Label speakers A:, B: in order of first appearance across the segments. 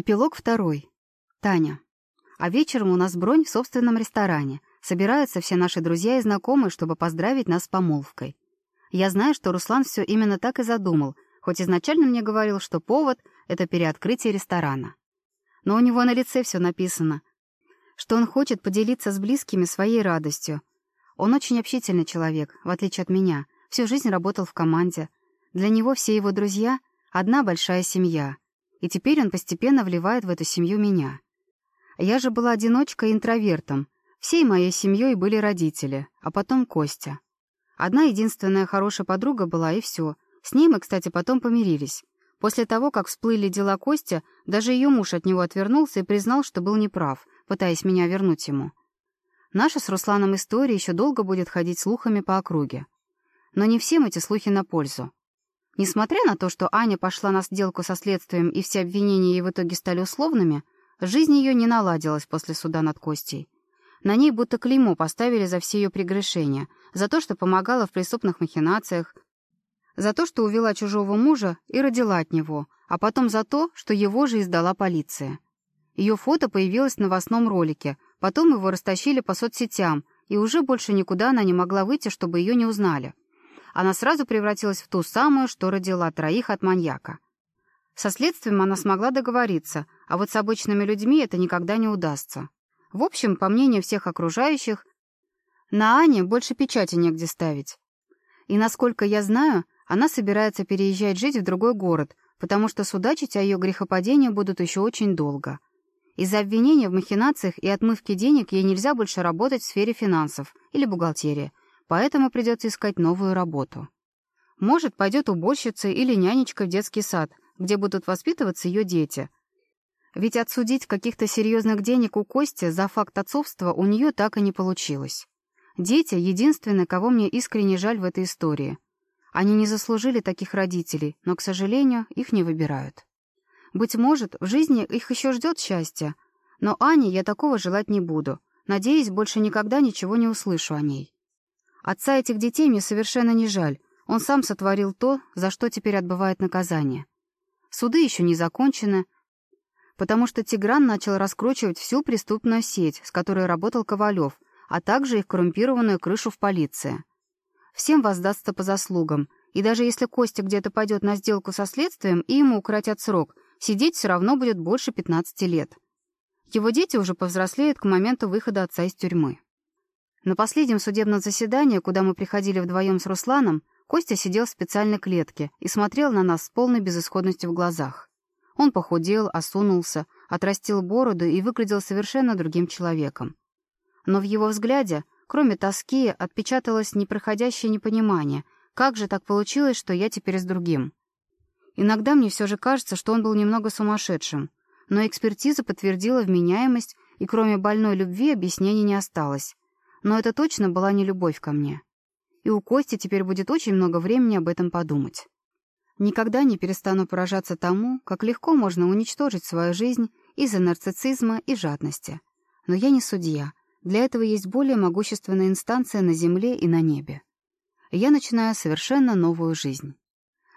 A: Эпилог второй. Таня. А вечером у нас бронь в собственном ресторане. Собираются все наши друзья и знакомые, чтобы поздравить нас с помолвкой. Я знаю, что Руслан все именно так и задумал, хоть изначально мне говорил, что повод — это переоткрытие ресторана. Но у него на лице все написано, что он хочет поделиться с близкими своей радостью. Он очень общительный человек, в отличие от меня, всю жизнь работал в команде. Для него все его друзья — одна большая семья — и теперь он постепенно вливает в эту семью меня. Я же была одиночкой интровертом. Всей моей семьей были родители, а потом Костя. Одна единственная хорошая подруга была, и все. С ней мы, кстати, потом помирились. После того, как всплыли дела Костя, даже ее муж от него отвернулся и признал, что был неправ, пытаясь меня вернуть ему. Наша с Русланом история еще долго будет ходить слухами по округе. Но не всем эти слухи на пользу. Несмотря на то, что Аня пошла на сделку со следствием и все обвинения ей в итоге стали условными, жизнь ее не наладилась после суда над Костей. На ней будто клеймо поставили за все ее прегрешения, за то, что помогала в преступных махинациях, за то, что увела чужого мужа и родила от него, а потом за то, что его же издала полиция. Ее фото появилось в новостном ролике, потом его растащили по соцсетям, и уже больше никуда она не могла выйти, чтобы ее не узнали она сразу превратилась в ту самую, что родила троих от маньяка. Со следствием она смогла договориться, а вот с обычными людьми это никогда не удастся. В общем, по мнению всех окружающих, на Ане больше печати негде ставить. И, насколько я знаю, она собирается переезжать жить в другой город, потому что судачить о ее грехопадении будут еще очень долго. Из-за обвинения в махинациях и отмывки денег ей нельзя больше работать в сфере финансов или бухгалтерии, поэтому придется искать новую работу. Может, пойдет уборщицей или нянечкой в детский сад, где будут воспитываться ее дети. Ведь отсудить каких-то серьезных денег у Кости за факт отцовства у нее так и не получилось. Дети — единственные, кого мне искренне жаль в этой истории. Они не заслужили таких родителей, но, к сожалению, их не выбирают. Быть может, в жизни их еще ждет счастье, но Ане я такого желать не буду. Надеюсь, больше никогда ничего не услышу о ней. Отца этих детей мне совершенно не жаль. Он сам сотворил то, за что теперь отбывает наказание. Суды еще не закончены, потому что Тигран начал раскручивать всю преступную сеть, с которой работал Ковалев, а также их коррумпированную крышу в полиции. Всем воздастся по заслугам, и даже если Костя где-то пойдет на сделку со следствием и ему укоротят срок, сидеть все равно будет больше 15 лет. Его дети уже повзрослеют к моменту выхода отца из тюрьмы. На последнем судебном заседании, куда мы приходили вдвоем с Русланом, Костя сидел в специальной клетке и смотрел на нас с полной безысходностью в глазах. Он похудел, осунулся, отрастил бороду и выглядел совершенно другим человеком. Но в его взгляде, кроме тоски, отпечаталось непроходящее непонимание, как же так получилось, что я теперь с другим. Иногда мне все же кажется, что он был немного сумасшедшим, но экспертиза подтвердила вменяемость, и кроме больной любви объяснений не осталось. Но это точно была не любовь ко мне. И у Кости теперь будет очень много времени об этом подумать. Никогда не перестану поражаться тому, как легко можно уничтожить свою жизнь из-за нарциссизма и жадности. Но я не судья. Для этого есть более могущественная инстанция на земле и на небе. Я начинаю совершенно новую жизнь.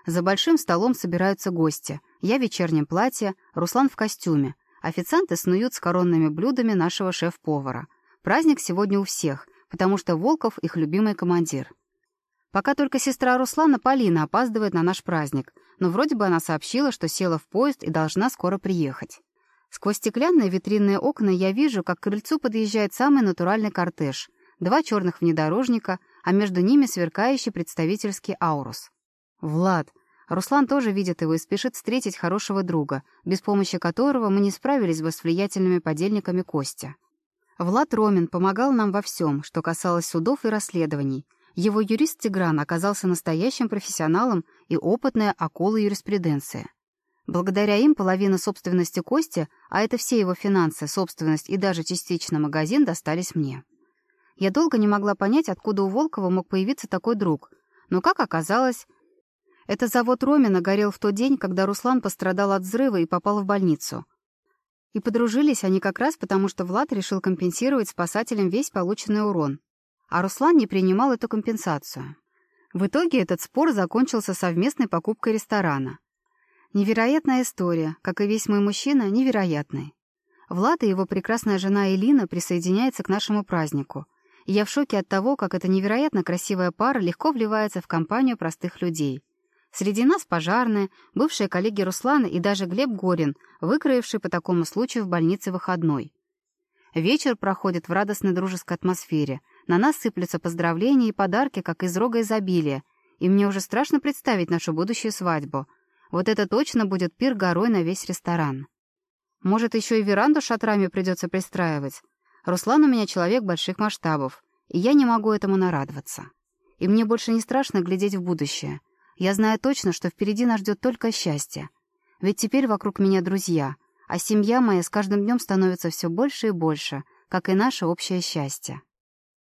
A: За большим столом собираются гости. Я в вечернем платье, Руслан в костюме. Официанты снуют с коронными блюдами нашего шеф-повара — Праздник сегодня у всех, потому что Волков их любимый командир. Пока только сестра Руслана Полина опаздывает на наш праздник, но вроде бы она сообщила, что села в поезд и должна скоро приехать. Сквозь стеклянные витринные окна я вижу, как к крыльцу подъезжает самый натуральный кортеж. Два черных внедорожника, а между ними сверкающий представительский аурус. Влад. Руслан тоже видит его и спешит встретить хорошего друга, без помощи которого мы не справились бы с влиятельными подельниками Костя. Влад Ромин помогал нам во всем, что касалось судов и расследований. Его юрист Тигран оказался настоящим профессионалом и опытная акула юриспруденции. Благодаря им половина собственности Кости, а это все его финансы, собственность и даже частично магазин, достались мне. Я долго не могла понять, откуда у Волкова мог появиться такой друг. Но, как оказалось, это завод Ромина горел в тот день, когда Руслан пострадал от взрыва и попал в больницу. И подружились они как раз потому, что Влад решил компенсировать спасателям весь полученный урон, а Руслан не принимал эту компенсацию. В итоге этот спор закончился совместной покупкой ресторана. Невероятная история, как и весь мой мужчина, невероятный. Влад и его прекрасная жена Элина присоединяются к нашему празднику. И я в шоке от того, как эта невероятно красивая пара легко вливается в компанию простых людей. Среди нас пожарные, бывшие коллеги Руслана и даже Глеб Горин, выкроивший по такому случаю в больнице выходной. Вечер проходит в радостной дружеской атмосфере. На нас сыплются поздравления и подарки, как из рога изобилия. И мне уже страшно представить нашу будущую свадьбу. Вот это точно будет пир горой на весь ресторан. Может, еще и веранду шатрами придется пристраивать. Руслан у меня человек больших масштабов, и я не могу этому нарадоваться. И мне больше не страшно глядеть в будущее. Я знаю точно, что впереди нас ждет только счастье. Ведь теперь вокруг меня друзья, а семья моя с каждым днем становится все больше и больше, как и наше общее счастье.